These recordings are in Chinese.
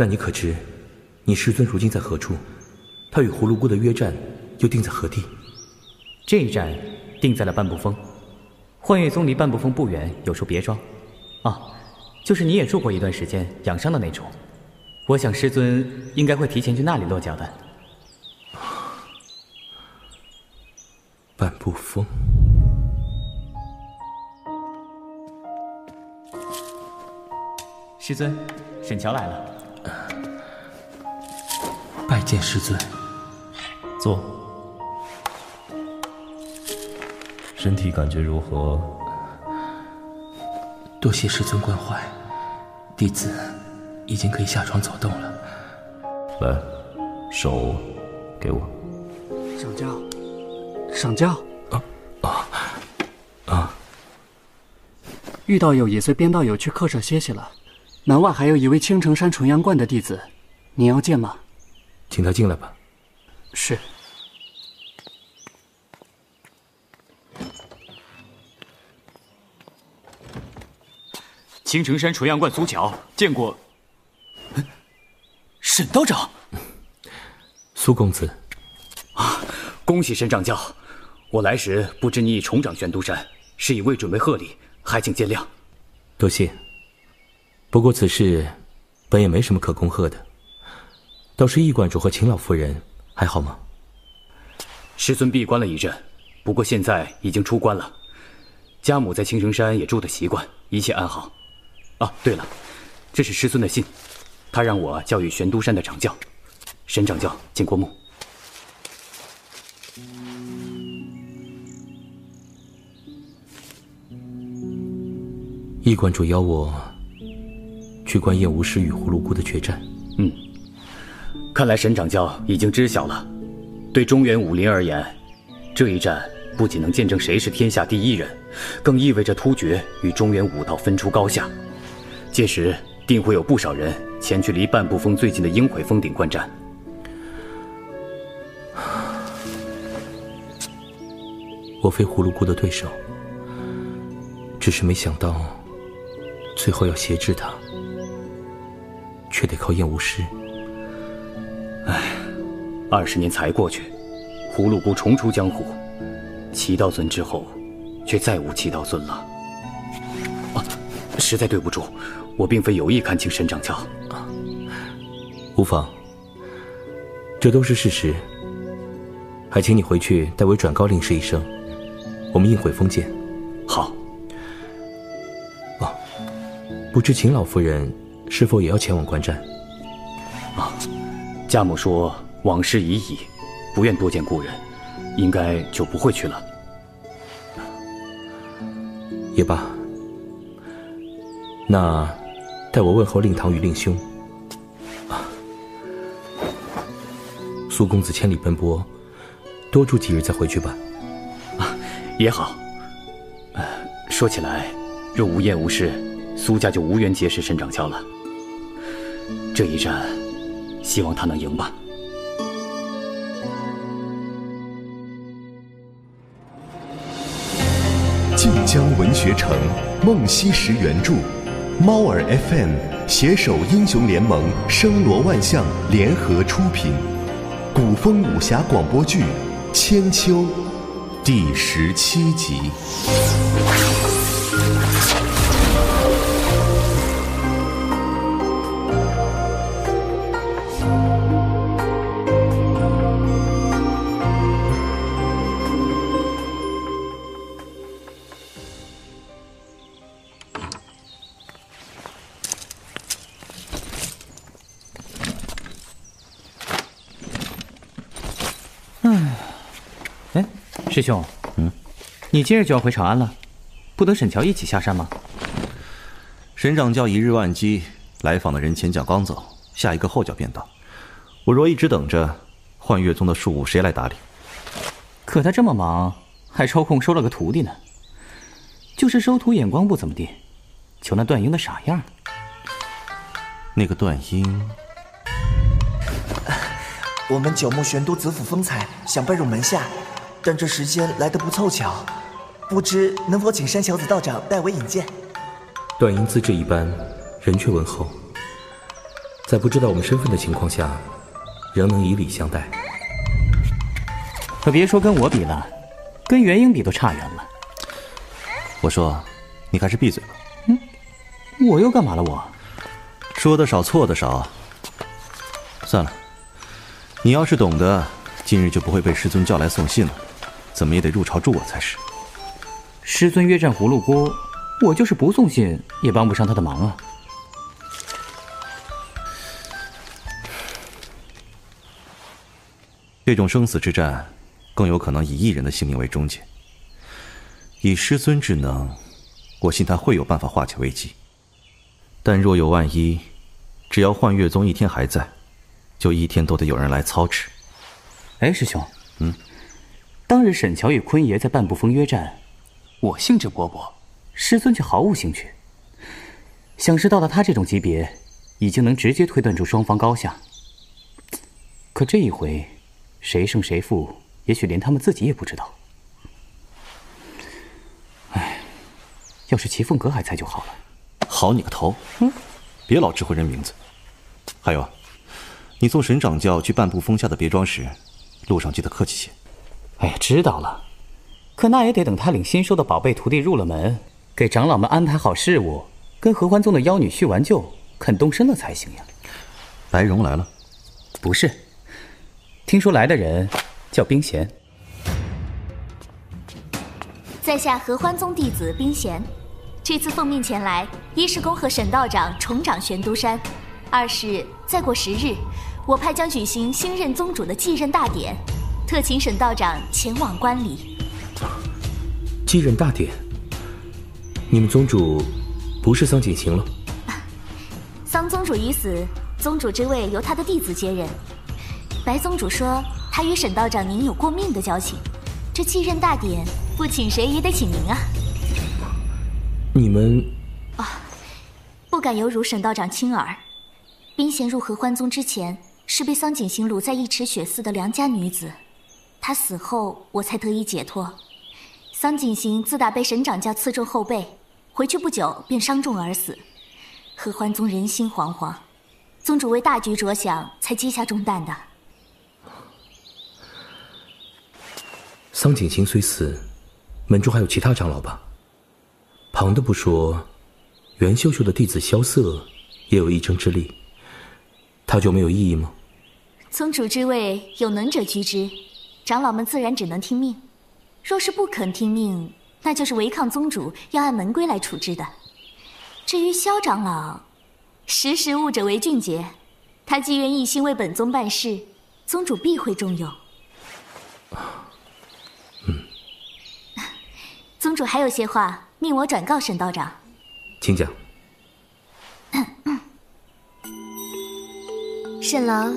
那你可知，你师尊如今在何处？他与葫芦姑的约战又定在何地？这一战定在了半步峰。幻月宗离半步峰不远，有处别庄。啊，就是你也住过一段时间养伤的那处。我想师尊应该会提前去那里落脚的。半步峰。师尊，沈乔来了。拜见师尊。坐。身体感觉如何？多谢师尊关怀，弟子已经可以下床走动了。来，手给我。上轿，上轿。啊啊啊！玉道友也随边道友去客舍歇息了。门外还有一位青城山纯阳观的弟子，你要见吗？请他进来吧。是。青城山纯阳观苏乔见过。沈道长，苏公子，啊，恭喜沈掌教！我来时不知你已重掌玄都山，是以未准备贺礼，还请见谅。多谢。不过此事，本也没什么可恭贺的。倒是易观主和秦老夫人还好吗？师尊闭关了一阵，不过现在已经出关了。家母在青城山也住的习惯，一切安好。啊，对了，这是师尊的信，他让我教育玄都山的掌教。沈掌教，请过目。易观主邀我。去观夜无师与葫芦姑的决战。嗯，看来沈掌教已经知晓了。对中原武林而言，这一战不仅能见证谁是天下第一人，更意味着突厥与中原武道分出高下。届时定会有不少人前去离半步峰最近的鹰悔峰顶观战。我非葫芦姑的对手，只是没想到最后要挟制他。却得靠燕无师。唉，二十年才过去，葫芦姑重出江湖，齐道尊之后，却再无齐道尊了。啊，实在对不住，我并非有意看清沈掌教。无妨，这都是事实。还请你回去代为转告令师一声，我们应会封见。好。哦，不知秦老夫人。是否也要前往观战？啊，家母说往事已矣，不愿多见故人，应该就不会去了。也罢，那代我问候令堂与令兄。啊，苏公子千里奔波，多住几日再回去吧。啊，也好。说起来，若无燕无事，苏家就无缘结识沈掌教了。这一战，希望他能赢吧。晋江文学城，梦溪石原著，猫耳 FM 携手英雄联盟、声罗万象联合出品，古风武侠广播剧《千秋》第十七集。师兄，嗯，你今日就要回长安了，不等沈乔一起下山吗？沈掌教一日万机，来访的人前脚刚走，下一个后脚便到。我若一直等着，幻月宗的庶务谁来打理？可他这么忙，还抽空收了个徒弟呢。就是收徒眼光不怎么地，瞧那段英的傻样。那个段英，我们九牧玄都子府风采，想拜入门下。但这时间来得不凑巧，不知能否请山小子道长代为引荐？段英资质一般，人却文厚，在不知道我们身份的情况下，仍能以礼相待。可别说跟我比了，跟元英比都差远了。我说，你还是闭嘴吧。嗯，我又干嘛了？我说的少，错的少。算了，你要是懂得，今日就不会被师尊叫来送信了，怎么也得入朝助我才是。师尊约战葫芦郭，我就是不送信也帮不上他的忙啊。这种生死之战，更有可能以一人的性命为终结。以师尊之能，我信他会有办法化解危机。但若有万一，只要幻月宗一天还在。就一天都得有人来操持。哎，师兄，嗯，当日沈乔与坤爷在半步峰约战，我兴致勃勃，师尊却毫无兴趣。想是到了他这种级别，已经能直接推断出双方高下。可这一回，谁胜谁负，也许连他们自己也不知道。哎，要是齐凤阁还在就好了。好你个头！嗯，别老指挥人名字。还有。你送沈掌教去半步峰下的别庄时，路上记得客气些。哎呀，知道了。可那也得等他领新收的宝贝徒弟入了门，给长老们安排好事务，跟合欢宗的妖女叙完旧，肯动身了才行呀。白蓉来了？不是。听说来的人叫冰贤。在下合欢宗弟子冰贤，这次奉命前来，一是恭贺沈道长重掌玄都山，二是再过十日。我派将举行新任宗主的继任大典，特请沈道长前往观礼。继任大典？你们宗主不是桑景行了？桑宗主已死，宗主之位由他的弟子接任。白宗主说他与沈道长您有过命的交情，这继任大典不请谁也得请您啊。你们啊，不敢有辱沈道长亲耳。冰贤入合欢宗之前。是被桑景行掳在一池雪寺的良家女子，她死后我才得以解脱。桑景行自打被沈掌教刺中后背，回去不久便伤重而死。合欢宗人心惶惶，宗主为大局着想，才接下重担的。桑景行虽死，门中还有其他长老吧？旁的不说，袁秀秀的弟子萧瑟也有一争之力，他就没有意义吗？宗主之位有能者居之，长老们自然只能听命。若是不肯听命，那就是违抗宗主，要按门规来处置的。至于萧长老，识时务者为俊杰，他既愿一心为本宗办事，宗主必会重用。嗯，宗主还有些话，命我转告沈道长，请讲。沈郎。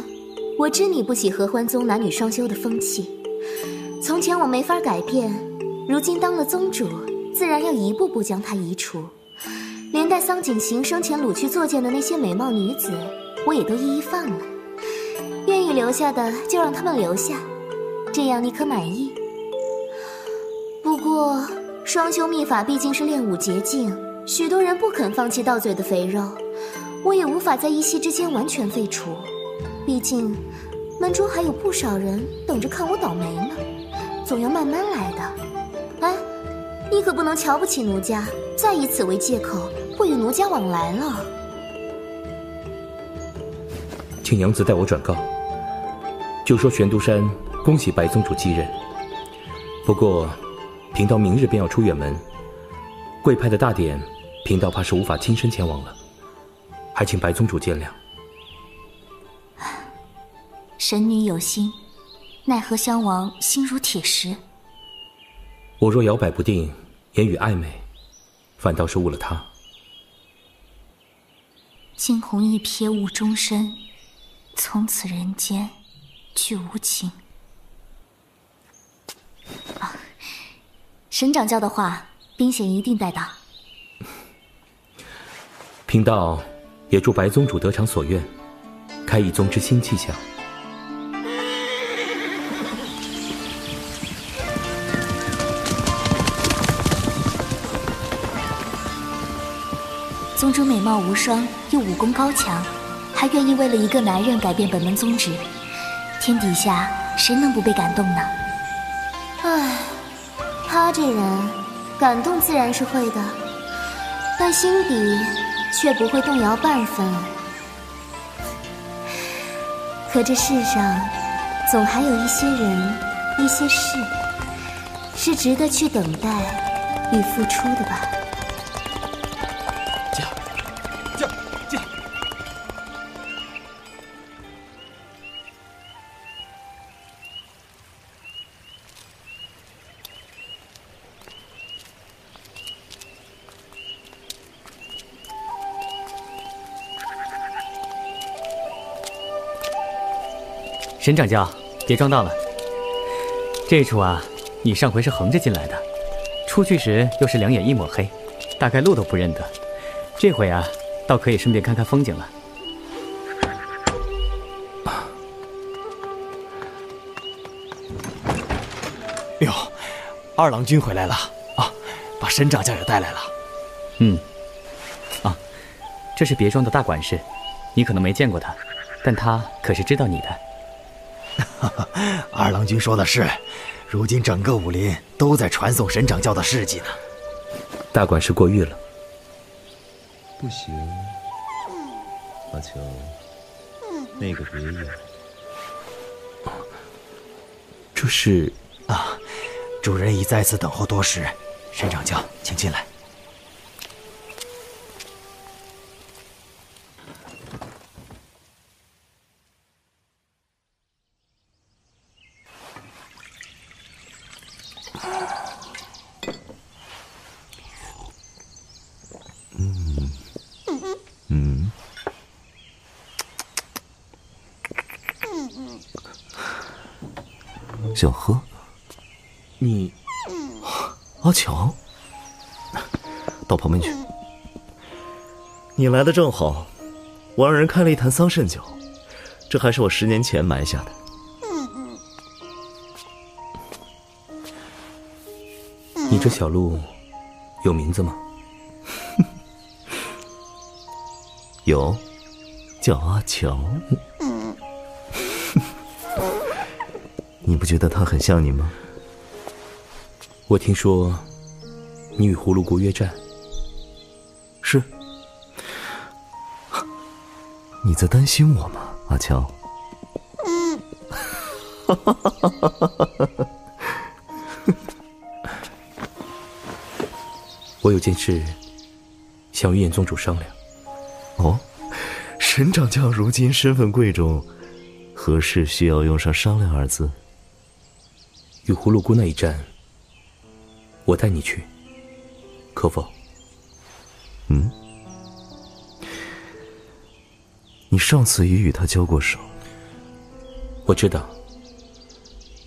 我知你不喜合欢宗男女双修的风气，从前我没法改变，如今当了宗主，自然要一步步将它移除。连带桑景行生前掳去作践的那些美貌女子，我也都一一放了。愿意留下的就让他们留下，这样你可满意？不过双修秘法毕竟是练武捷径，许多人不肯放弃到嘴的肥肉，我也无法在一夕之间完全废除。毕竟，门中还有不少人等着看我倒霉，总要慢慢来的。哎，你可不能瞧不起奴家，再以此为借口不与奴家往来了。请娘子代我转告，就说玄都山恭喜白宗主继任。不过，贫道明日便要出远门，贵派的大典，贫道怕是无法亲身前往了，还请白宗主见谅。神女有心，奈何襄王心如铁石。我若摇摆不定，言语暧昧，反倒是误了他。惊鸿一瞥误终身，从此人间俱无情。啊，沈掌教的话，冰贤一定带到。贫道也祝白宗主得偿所愿，开一宗之新气象。美貌无双，又武功高强，还愿意为了一个男人改变本门宗旨，天底下谁能不被感动呢？唉，他这人，感动自然是会的，但心底却不会动摇半分。可这世上，总还有一些人、一些事，是值得去等待与付出的吧。沈掌教，别装到了。这处啊，你上回是横着进来的，出去时又是两眼一抹黑，大概路都不认得。这回啊，倒可以顺便看看风景了。哟，二郎君回来了啊！把沈掌教也带来了。嗯，啊，这是别庄的大管事，你可能没见过他，但他可是知道你的。二郎君说的是，如今整个武林都在传颂神掌教的事迹呢。大管事过誉了。不行，阿乔，那个别样。这是啊，主人已在此等候多时，神掌教，请进来。想喝？你，阿乔，到旁边去。你来的正好，我让人开了一坛桑葚酒，这还是我十年前埋下的。你这小鹿有名字吗？有，叫阿乔。你不觉得他很像你吗？我听说你与葫芦国约战。是。你在担心我吗，阿乔？我有件事想与严宗主商量。哦，沈掌教如今身份贵重，何事需要用上“商量”二字？与葫芦姑那一战，我带你去，可否？嗯，你上次已与他交过手。我知道，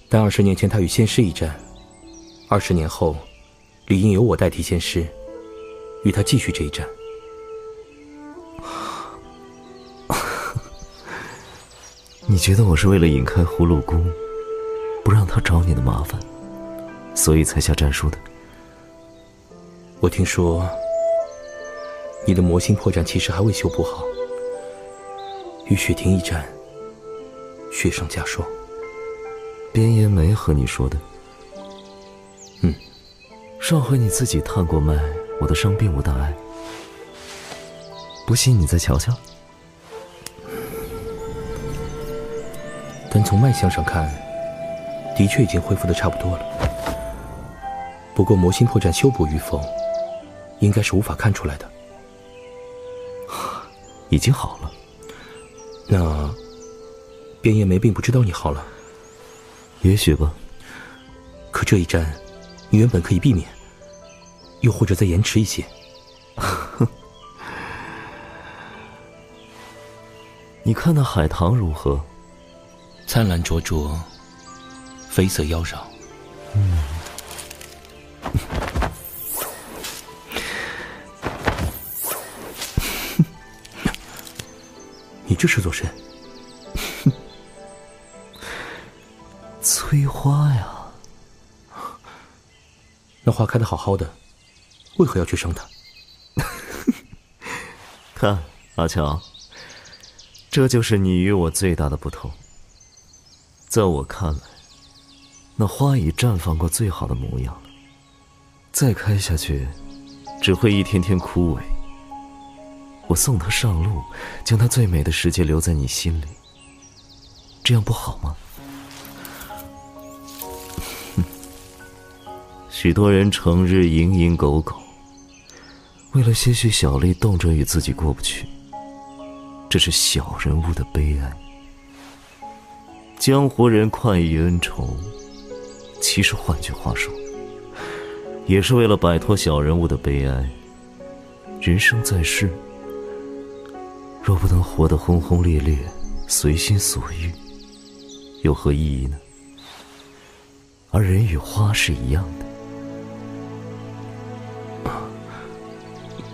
但二十年前他与仙师一战，二十年后，理应由我代替仙师，与他继续这一战。你觉得我是为了引开葫芦姑？不让他找你的麻烦，所以才下战书的。我听说你的魔心破绽其实还未修补好，与雪婷一战，雪上加霜。边烟梅和你说的。嗯，上回你自己探过脉，我的伤并无大碍。不信你再瞧瞧。但从脉象上看。的确已经恢复的差不多了，不过魔心破绽修补与否，应该是无法看出来的。已经好了。那边叶梅并不知道你好了。也许吧。可这一战，你原本可以避免，又或者再延迟一些。你看那海棠如何？灿烂灼灼。绯色妖娆。嗯，你这是做甚？催花呀！那花开的好好的，为何要去伤它？看阿乔，这就是你与我最大的不同。在我看来，那花已绽放过最好的模样了，再开下去，只会一天天枯萎。我送他上路，将他最美的世界留在你心里，这样不好吗？许多人成日蝇营狗苟，为了些许小利，动辄与自己过不去。这是小人物的悲哀。江湖人快意恩仇，其实换句话说，也是为了摆脱小人物的悲哀。人生在世，若不能活得轰轰烈烈、随心所欲，有何意义呢？而人与花是一样的。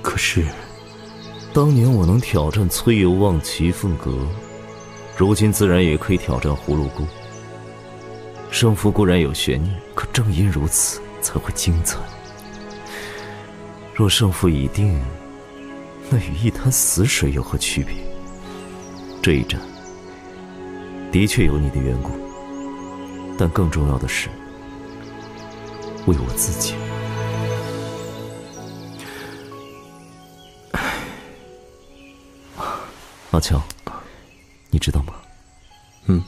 可是，当年我能挑战崔尤望、齐凤阁。如今自然也可以挑战葫芦姑。胜负固然有悬念，可正因如此才会精彩。若胜负已定，那与一滩死水有何区别？这一战的确有你的缘故，但更重要的是为我自己。阿乔。你知道吗？嗯。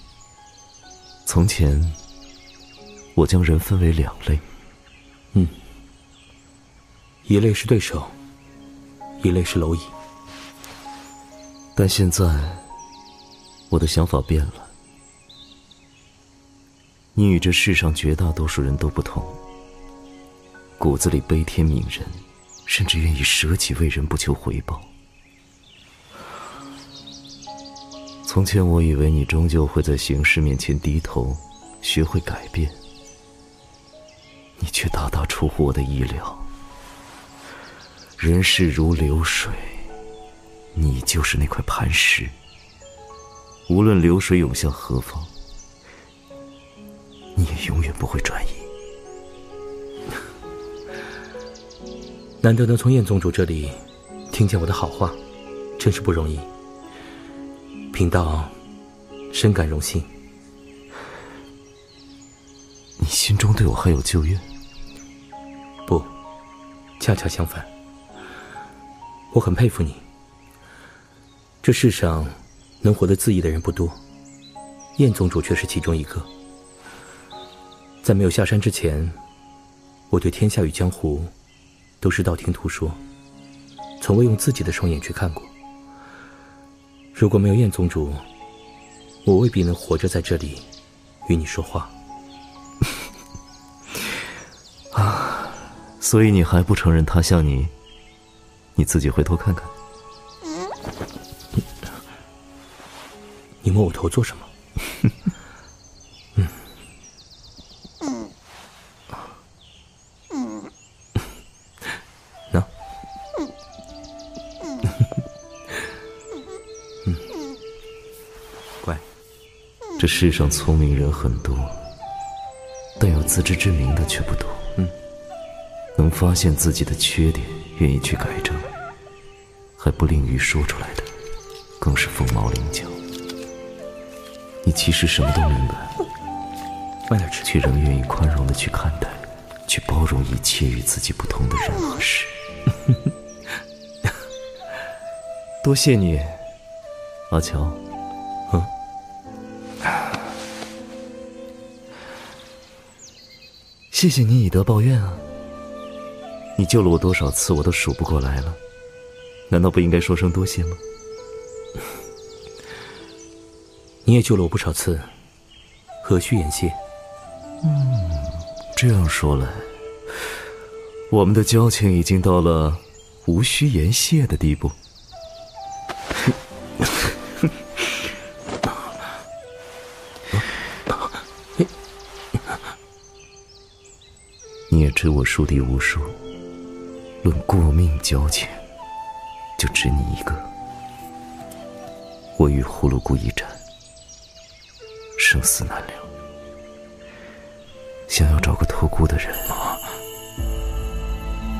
从前，我将人分为两类。嗯。一类是对手，一类是蝼蚁。但现在，我的想法变了。你与这世上绝大多数人都不同，骨子里悲天悯人，甚至愿意舍己为人，不求回报。从前我以为你终究会在形势面前低头，学会改变。你却大大出乎我的意料。人世如流水，你就是那块磐石。无论流水涌向何方，你也永远不会转移。难得能从燕宗主这里听见我的好话，真是不容易。贫道深感荣幸。你心中对我还有旧怨？恰恰相反。我很佩服你。这世上能活得恣意的人不多，燕宗主却是其中一个。在没有下山之前，我对天下与江湖都是道听途说，从未用自己的双眼去看过。如果没有燕宗主，我未必能活着在这里与你说话。啊，所以你还不承认他像你？你自己回头看看。你摸我头做什么？哼。嗯。乖这世上聪明人很多，但有自知之明的却不多。发现自己的缺点，愿意去改正，还不吝于说出来的，更是凤毛麟角。你其实什么都明白，慢点吃，却仍愿意宽容的去看待，去包容一切与自己不同的人和事。多谢你，阿乔。嗯谢谢你以德报怨啊！你救了我多少次，我都数不过来了。难道不应该说声多谢吗？你也救了我不少次，何须言谢？嗯，这样说来，我们的交情已经到了无需言谢的地步。你也知我树敌无数，论过命交情，就只你一个。我与葫芦姑一战，生死难料。想要找个托孤的人，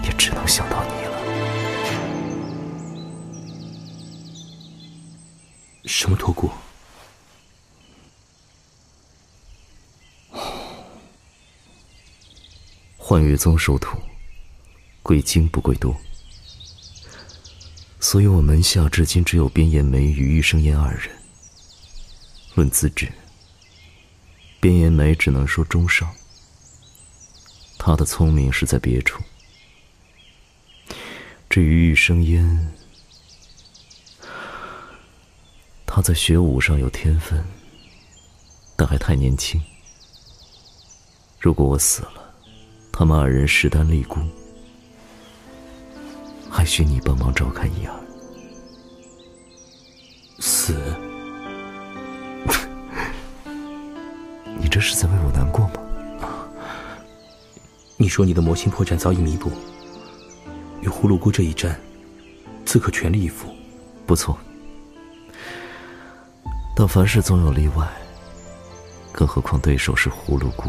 也只能想到你了。什么托孤？幻月宗授徒，贵精不贵多，所以我门下至今只有边延梅与玉生烟二人。论资质，边延梅只能说中上，他的聪明是在别处。至于玉生烟，他在学武上有天分，但还太年轻。如果我死了，他们二人势单力孤，还需你帮忙照看一二。死？你这是在为我难过吗？你说你的魔心破绽早已弥补，与葫芦姑这一战，自可全力以赴。不错，但凡事总有例外，更何况对手是葫芦姑。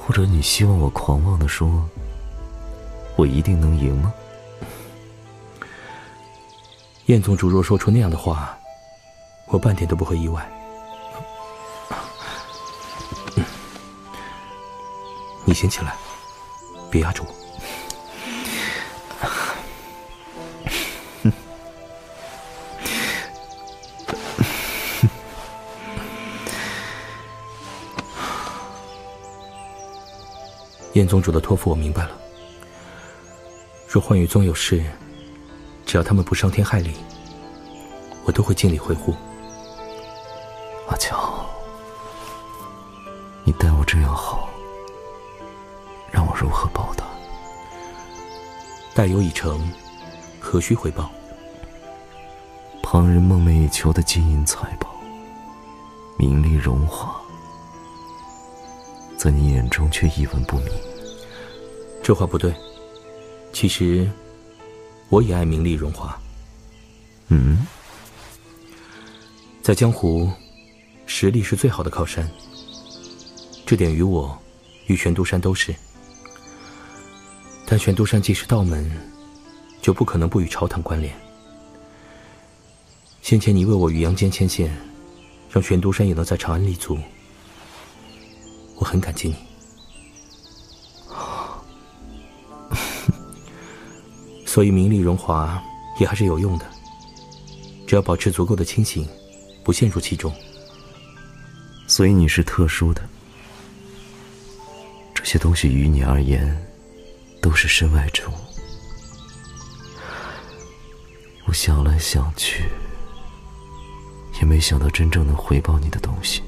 或者你希望我狂妄的说，我一定能赢吗？燕宗主若说出那样的话，我半点都不会意外。你先起来，别压着我。燕宗主的托付我明白了。若幻羽宗有事，只要他们不伤天害理，我都会尽力维护。阿乔，你待我这样好，让我如何报答？待有已成，何须回报？旁人梦寐以求的金银财宝、名利荣华，在你眼中却一文不名。这话不对。其实，我也爱名利荣华。嗯，在江湖，实力是最好的靠山。这点于我，与玄都山都是。但玄都山既是道门，就不可能不与朝堂关联。先前你为我与阳间牵线，让玄都山也能在长安立足，我很感激你。所以名利荣华也还是有用的，只要保持足够的清醒，不陷入其中。所以你是特殊的，这些东西于你而言都是身外之物。我想来想去，也没想到真正能回报你的东西，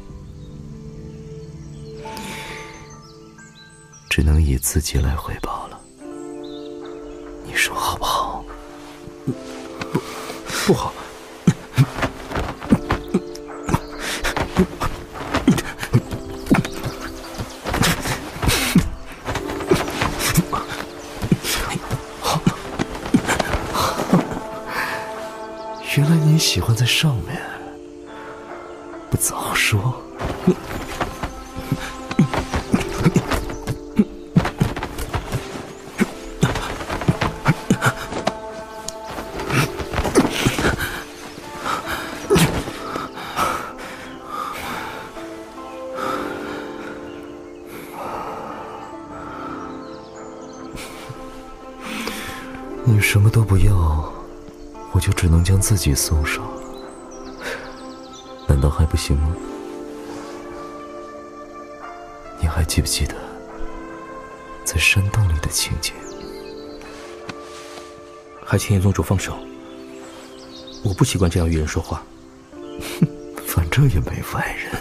只能以自己来回报了。你说好不好？不，不好。原来你喜欢在上面，不早说。就只能将自己送上，难道还不行吗？你还记不记得在山洞里的情景？还请严宗主放手，我不习惯这样与人说话。反正也没外人，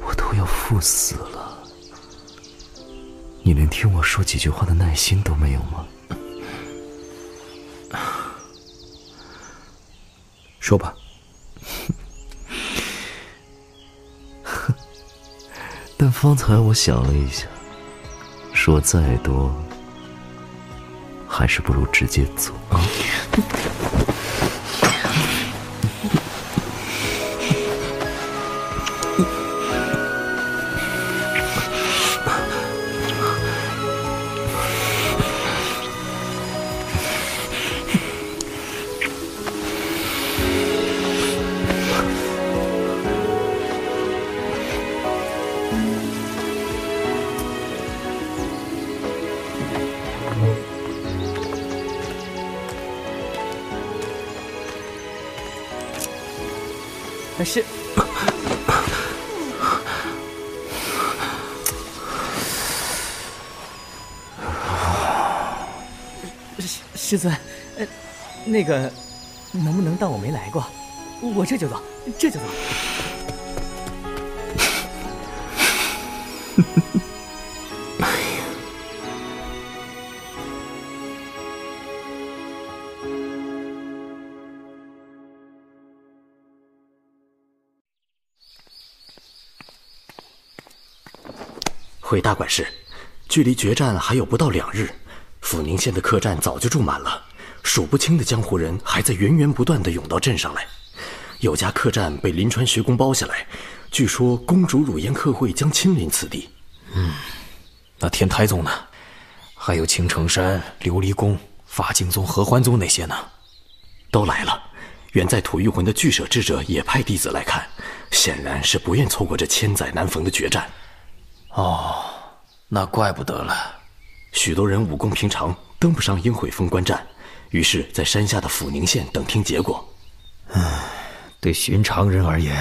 我都要赴死了，你听我说几句话的耐心都没有吗？说吧。但方才我想了一下，说再多，还是不如直接走 是。师师尊，呃，那个，能不能当我没来过？我这就走，这就走。回大管事，距离决战还有不到两日，抚宁县的客栈早就住满了，数不清的江湖人还在源源不断的涌到镇上来。有家客栈被临川学宫包下来，据说公主乳燕客会将亲临此地。嗯，那天台宗呢？还有青城山、琉璃宫、法镜宗、合欢宗那些呢？都来了。远在吐玉魂的巨舍智者也派弟子来看，显然是不愿错过这千载难逢的决战。哦，那怪不得了。许多人武功平常，登不上鹰悔峰观战，于是，在山下的阜宁县等听结果。唉，对寻常人而言，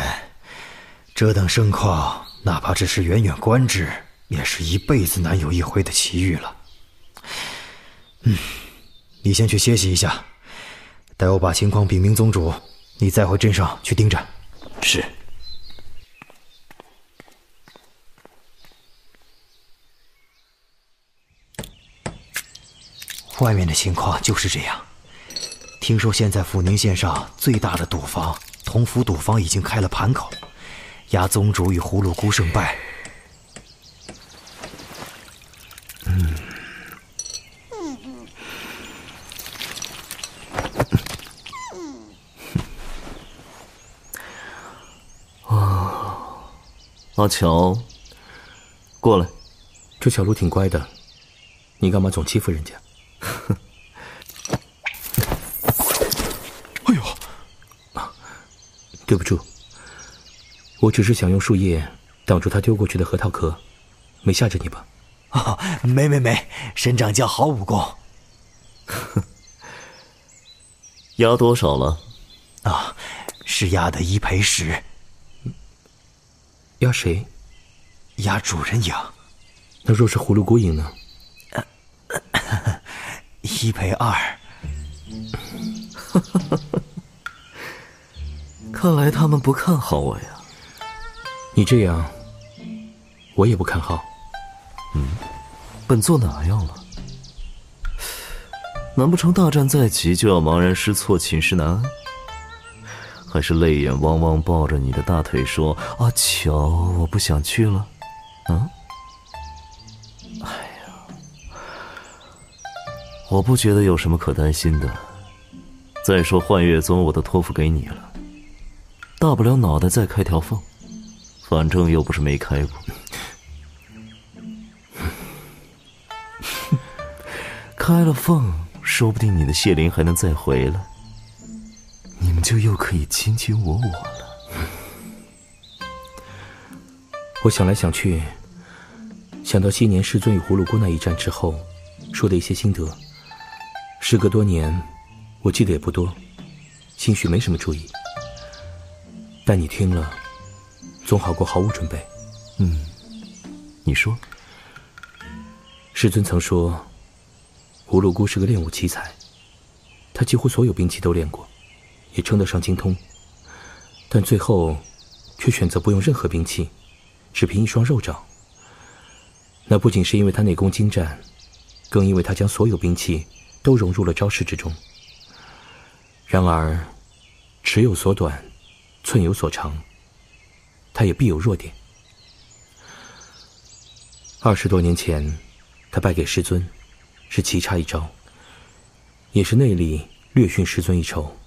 这等盛况，哪怕只是远远观之，也是一辈子难有一回的奇遇了。嗯，你先去歇息一下，待我把情况禀明宗主，你再回镇上去盯着。是。外面的情况就是这样。听说现在阜宁县上最大的赌坊同福赌坊已经开了盘口，押宗主与葫芦姑胜败。嗯。啊，阿乔，过来。这小鹿挺乖的，你干嘛总欺负人家？哼！哎呦，对不住，我只是想用树叶挡住他丢过去的核桃壳，没吓着你吧？哦，没没没，沈掌教好武功。哼，押多少了？啊，是压的一赔十。压谁？压主人赢。那若是葫芦姑赢呢？一赔二，看来他们不看好我呀。你这样，我也不看好。嗯，本座哪样了？难不成大战在即就要茫然失措、寝食难安？还是泪眼汪汪抱着你的大腿说：“阿乔，我不想去了。”啊？我不觉得有什么可担心的。再说幻月宗，我都托付给你了，大不了脑袋再开条缝，反正又不是没开过。开了缝，说不定你的谢灵还能再回来，你们就又可以卿卿我我了。我想来想去，想到昔年师尊与葫芦姑那一战之后说的一些心得。时隔多年，我记得也不多，兴许没什么注意。但你听了，总好过毫无准备。嗯，你说。师尊曾说，葫芦姑是个练武奇才，她几乎所有兵器都练过，也称得上精通。但最后，却选择不用任何兵器，只凭一双肉掌。那不仅是因为她内功精湛，更因为她将所有兵器。都融入了招式之中。然而，尺有所短，寸有所长，他也必有弱点。二十多年前，他败给师尊，是棋差一招，也是内力略逊师尊一筹。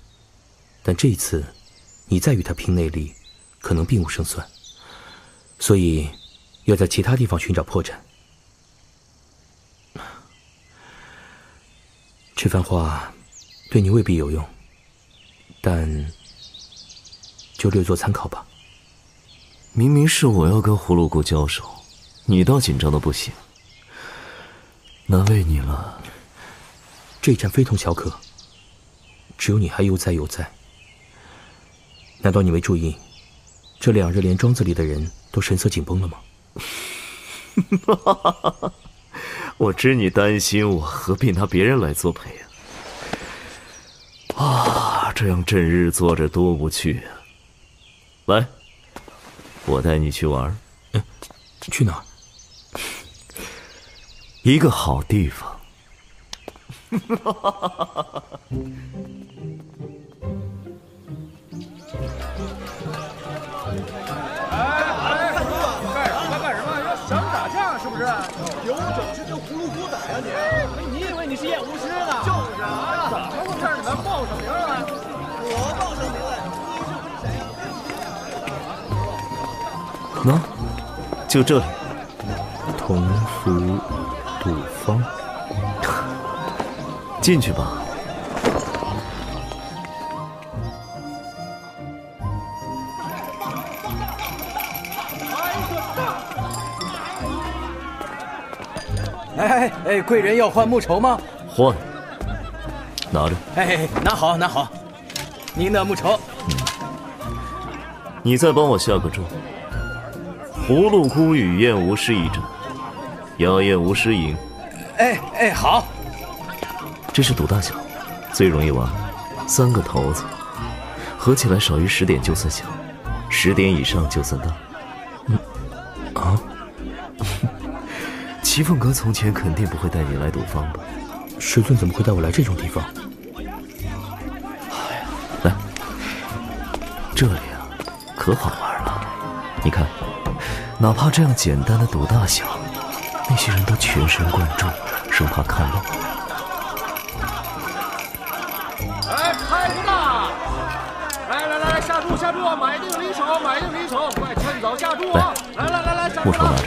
但这一次，你再与他拼内力，可能并无胜算。所以，要在其他地方寻找破绽。这番话对你未必有用，但就略作参考吧。明明是我要跟葫芦姑交手，你倒紧张的不行，难为你了。这一战非同小可，只有你还悠哉悠哉。难道你没注意，这两日连庄子里的人都神色紧绷了吗？我知你担心我，何必拿别人来作陪啊？啊，这样整日坐着多无趣啊！来，我带你去玩。嗯，去哪？一个好地方。你！你以为你是验巫师呢？就是啊！怎么回事？你们报上名了？我报上名了。你是谁啊？喏，就这里。同福赌坊。进去吧。哎哎，贵人要换木绸吗？换，拿着。哎，拿好拿好，您的木绸。嗯，你再帮我下个咒。葫芦姑与燕无师一战，妖燕无师赢。哎哎，好。这是赌大小，最容易玩。三个骰子，合起来少于十点就算小，十点以上就算大。齐凤阁从前肯定不会带你来赌坊吧？师尊怎么会带我来这种地方？哎呀，来，这里啊，可好玩了。你看，哪怕这样简单的赌大小，那些人都全神贯注，生怕看漏。哎，开不大！来来来，下注下注，买定离手，买定离手，快趁早下注啊！来来来来，下注，买定离手，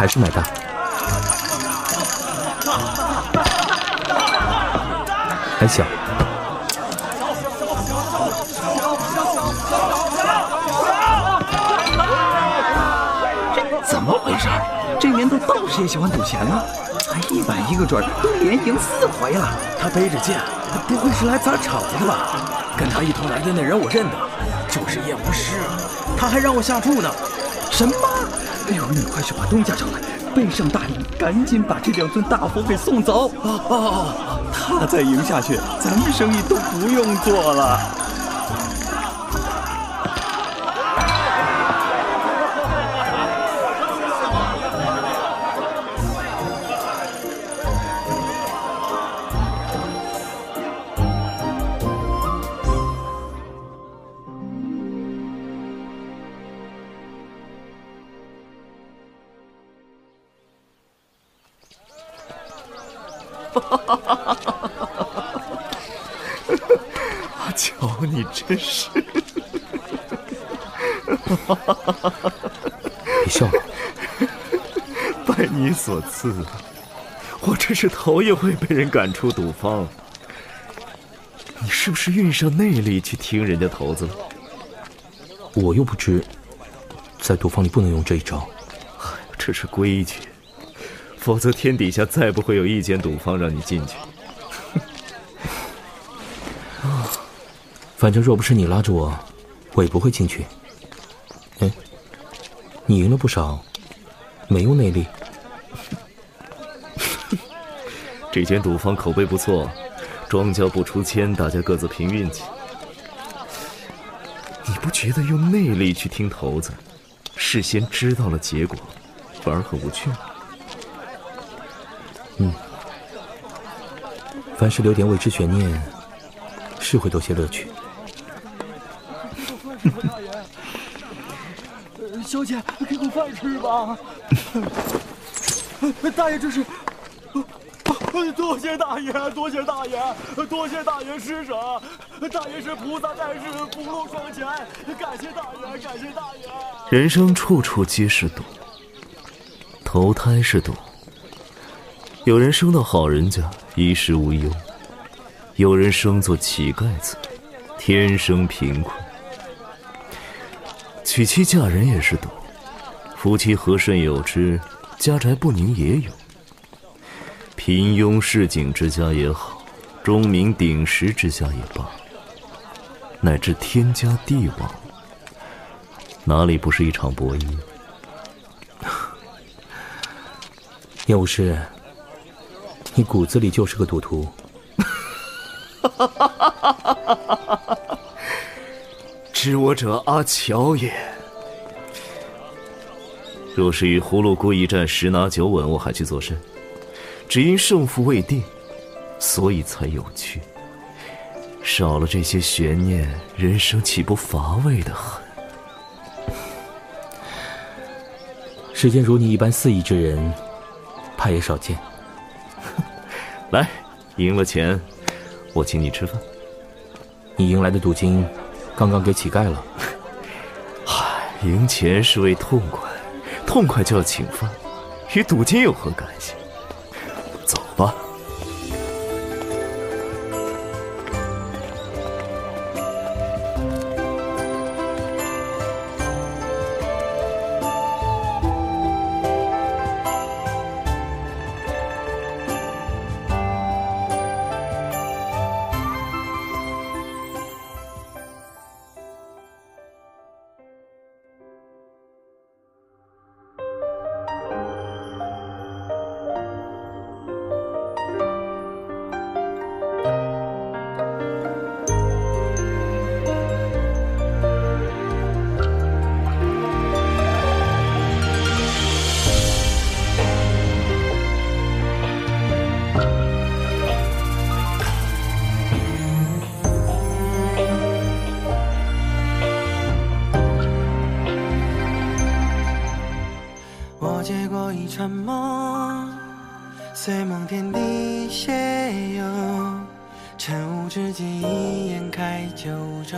还是买大。还小。这怎么回事？这年头道士也喜欢赌钱了，还一板一个准，都连赢四回了。他背着剑。他不会是来砸场子的吧？跟他一同来的那人我认得，就是叶无师。他还让我下注呢。什么？你快去把东家找来，备上大礼，赶紧把这两尊大佛给送走。啊，他再赢下去，咱们生意都不用做了。真是……别笑了，拜你所赐，我这是头一回被人赶出赌坊。你是不是运上内力去听人家头子了？我又不知，在赌坊里不能用这一招。这是规矩，否则天底下再不会有一间赌坊让你进去。反正若不是你拉着我，我也不会进去。哎，你赢了不少，没用内力。这间赌坊口碑不错，庄家不出千，大家各自凭运气。你不觉得用内力去听骰子，事先知道了结果，反而很无趣吗？嗯，凡事留点未知悬念，是会多些乐趣。大爷小姐，给口饭吃吧。大爷，这是。多谢大爷，多谢大爷，多谢大爷施舍，大爷是菩萨在世，福禄双全，感谢大爷，感谢大爷。人生处处皆是赌，投胎是赌。有人生到好人家，衣食无忧；有人生做乞丐子，天生贫困。娶妻嫁人也是赌，夫妻和顺有之，家宅不宁也有。平庸市井之家也好，钟鸣鼎食之家也罢，乃至天家地王，哪里不是一场博弈？叶武士，你骨子里就是个赌徒。知我者阿乔也。若是与葫芦姑一战十拿九稳，我还去做甚？只因胜负未定，所以才有趣。少了这些悬念，人生岂不乏味的很？世间如你一般肆意之人，怕也少见。来，赢了钱，我请你吃饭。你赢来的赌金，刚刚给乞丐了。嗨，赢钱是为痛快，痛快就要请饭，与赌金有何干系？过一场梦，随梦天地邂逅，晨雾之际一眼开九州，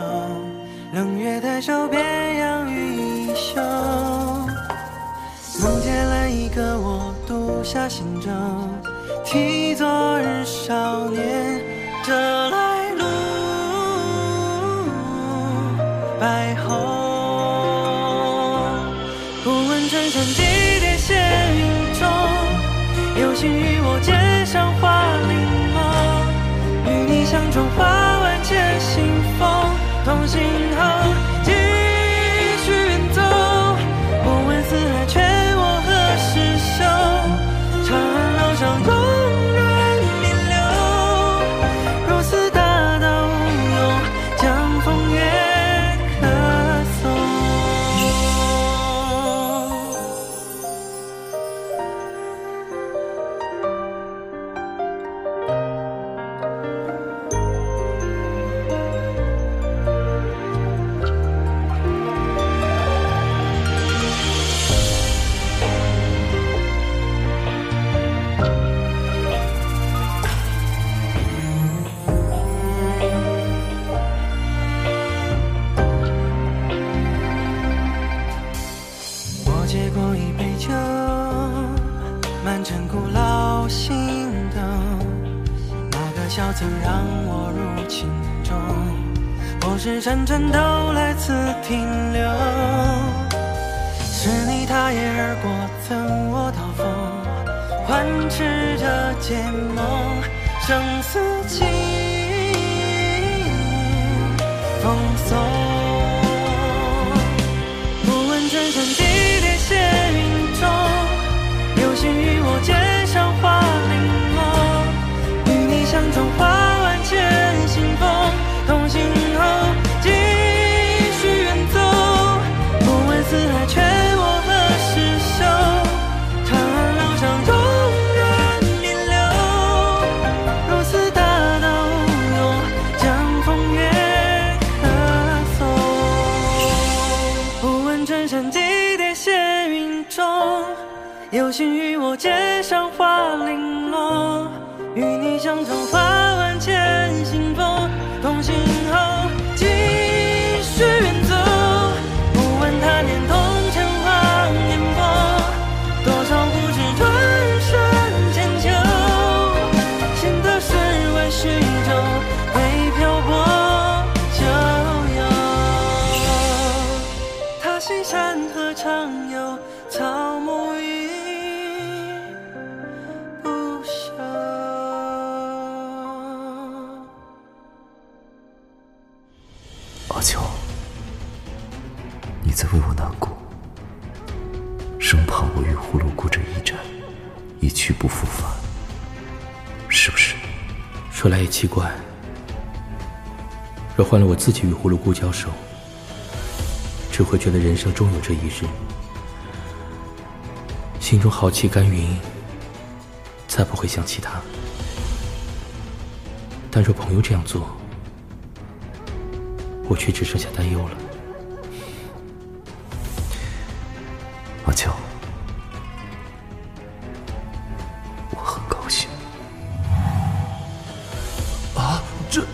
冷月抬手便扬于衣袖。梦见了一个我独下行舟，替昨日少年折来路，白虹。不问春山几，有幸与我肩上花零落，与你相撞花万千星风，同行后是辗转都来此停留。是你踏叶而过，赠我刀锋，环持着剑梦，生死情风送。不问春山几点斜云中，有幸与我肩上花零落，与你相撞相撞阿秋，你在为我难过，生怕我与葫芦姑这一战一去不复返，是不是？说来也奇怪，若换了我自己与葫芦姑交手，只会觉得人生终有这一日，心中豪气干云，再不会想起他。但若朋友这样做，我却只剩下担忧了。阿秋，我很高兴。啊，这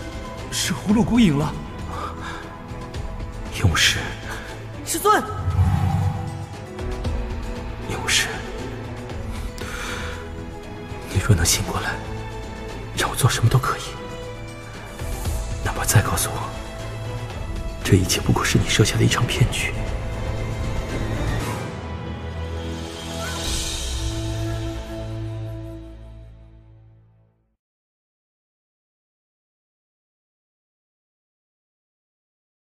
是葫芦孤影了。这一切不过是你设下的一场骗局。